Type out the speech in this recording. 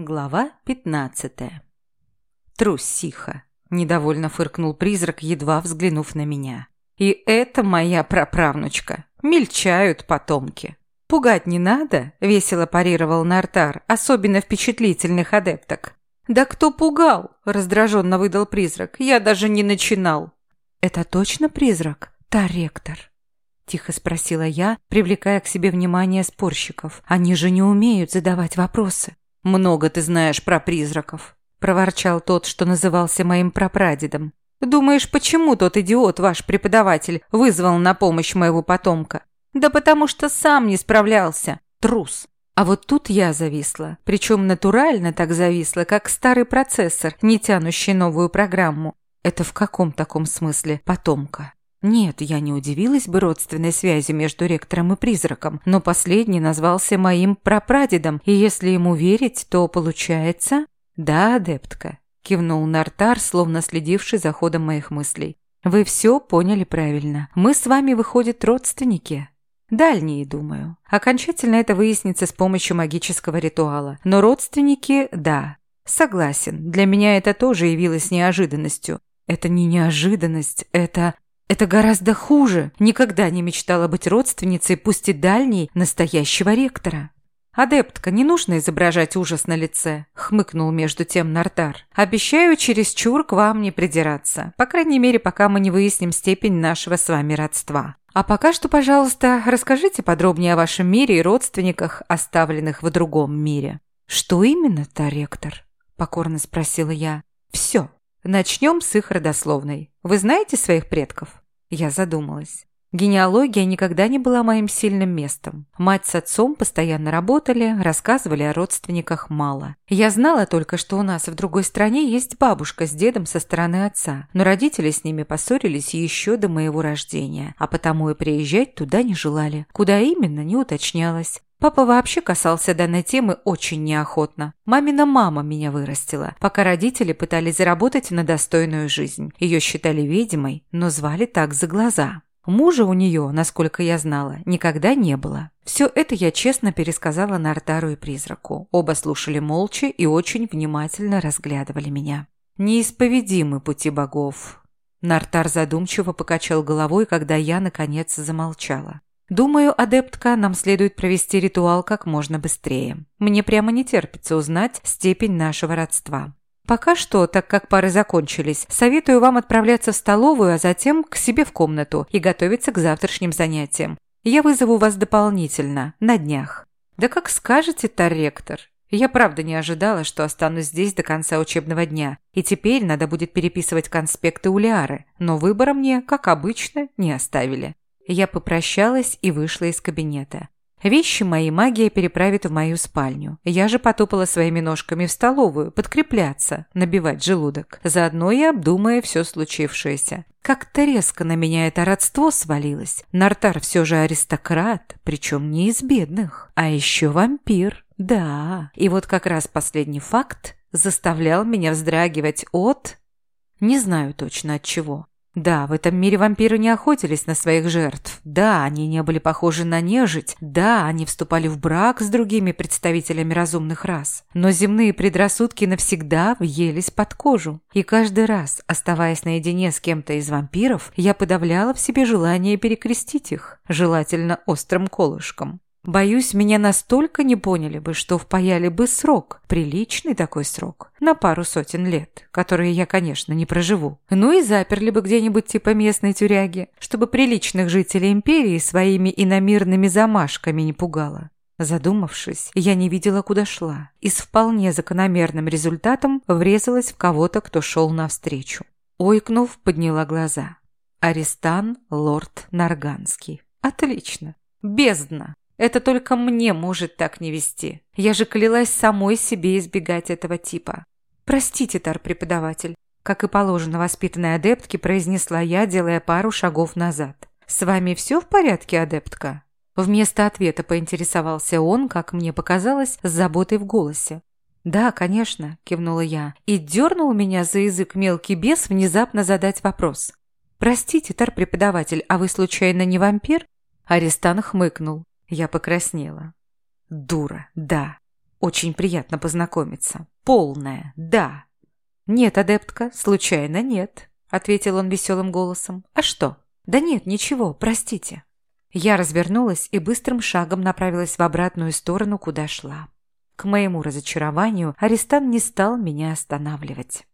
Глава пятнадцатая. Трусиха. Недовольно фыркнул призрак, едва взглянув на меня. И это моя праправнучка. Мельчают потомки. Пугать не надо, весело парировал Нартар, особенно впечатлительных адепток. Да кто пугал? раздраженно выдал призрак. Я даже не начинал. Это точно призрак? Та ректор. Тихо спросила я, привлекая к себе внимание спорщиков. Они же не умеют задавать вопросы. «Много ты знаешь про призраков», – проворчал тот, что назывался моим прапрадедом. «Думаешь, почему тот идиот, ваш преподаватель, вызвал на помощь моего потомка? Да потому что сам не справлялся. Трус. А вот тут я зависла. Причем натурально так зависла, как старый процессор, не тянущий новую программу. Это в каком таком смысле потомка? Нет, я не удивилась бы родственной связи между ректором и призраком, но последний назвался моим прапрадедом, и если ему верить, то получается... Да, адептка, кивнул Нартар, словно следивший за ходом моих мыслей. Вы все поняли правильно. Мы с вами, выходят родственники. Дальние, думаю. Окончательно это выяснится с помощью магического ритуала. Но родственники – да. Согласен, для меня это тоже явилось неожиданностью. Это не неожиданность, это это гораздо хуже. Никогда не мечтала быть родственницей, пусть и дальней, настоящего ректора. «Адептка, не нужно изображать ужас на лице», — хмыкнул между тем Нартар. «Обещаю чересчур к вам не придираться. По крайней мере, пока мы не выясним степень нашего с вами родства. А пока что, пожалуйста, расскажите подробнее о вашем мире и родственниках, оставленных в другом мире». «Что именно-то, ректор?» — покорно спросила я. «Все. Начнем с их родословной. Вы знаете своих предков?» Я задумалась. Генеалогия никогда не была моим сильным местом. Мать с отцом постоянно работали, рассказывали о родственниках мало. Я знала только, что у нас в другой стране есть бабушка с дедом со стороны отца, но родители с ними поссорились еще до моего рождения, а потому и приезжать туда не желали. Куда именно, не уточнялось. Папа вообще касался данной темы очень неохотно. Мамина мама меня вырастила, пока родители пытались заработать на достойную жизнь. Ее считали ведьмой, но звали так за глаза. Мужа у нее, насколько я знала, никогда не было. Все это я честно пересказала Нартару и Призраку. Оба слушали молча и очень внимательно разглядывали меня. «Неисповедимы пути богов». Нартар задумчиво покачал головой, когда я, наконец, замолчала. Думаю, адептка, нам следует провести ритуал как можно быстрее. Мне прямо не терпится узнать степень нашего родства. Пока что, так как пары закончились, советую вам отправляться в столовую, а затем к себе в комнату и готовиться к завтрашним занятиям. Я вызову вас дополнительно, на днях. Да как скажете, тарректор. Я правда не ожидала, что останусь здесь до конца учебного дня, и теперь надо будет переписывать конспекты у Лиары, но выбора мне, как обычно, не оставили. Я попрощалась и вышла из кабинета. Вещи мои магия переправит в мою спальню. Я же потопала своими ножками в столовую, подкрепляться, набивать желудок. Заодно и обдумая все случившееся. Как-то резко на меня это родство свалилось. Нартар все же аристократ, причем не из бедных, а еще вампир. Да, и вот как раз последний факт заставлял меня вздрагивать от... Не знаю точно от чего. Да, в этом мире вампиры не охотились на своих жертв. Да, они не были похожи на нежить. Да, они вступали в брак с другими представителями разумных рас. Но земные предрассудки навсегда въелись под кожу. И каждый раз, оставаясь наедине с кем-то из вампиров, я подавляла в себе желание перекрестить их, желательно острым колышком. Боюсь, меня настолько не поняли бы, что впаяли бы срок, приличный такой срок, на пару сотен лет, которые я, конечно, не проживу. Ну и заперли бы где-нибудь типа местной тюряги, чтобы приличных жителей империи своими иномирными замашками не пугало. Задумавшись, я не видела, куда шла, и с вполне закономерным результатом врезалась в кого-то, кто шел навстречу. Ойкнув, подняла глаза. Аристан лорд Нарганский. Отлично. Бездна. Это только мне может так не вести. Я же клялась самой себе избегать этого типа. Простите, тар-преподаватель, как и положено воспитанной адептке, произнесла я, делая пару шагов назад. «С вами все в порядке, адептка?» Вместо ответа поинтересовался он, как мне показалось, с заботой в голосе. «Да, конечно», – кивнула я, и дернул меня за язык мелкий бес внезапно задать вопрос. «Простите, тар-преподаватель, а вы случайно не вампир?» Арестан хмыкнул. Я покраснела. Дура, да. Очень приятно познакомиться. Полная, да. Нет, адептка, случайно нет, ответил он веселым голосом. А что? Да нет, ничего, простите. Я развернулась и быстрым шагом направилась в обратную сторону, куда шла. К моему разочарованию, арестант не стал меня останавливать.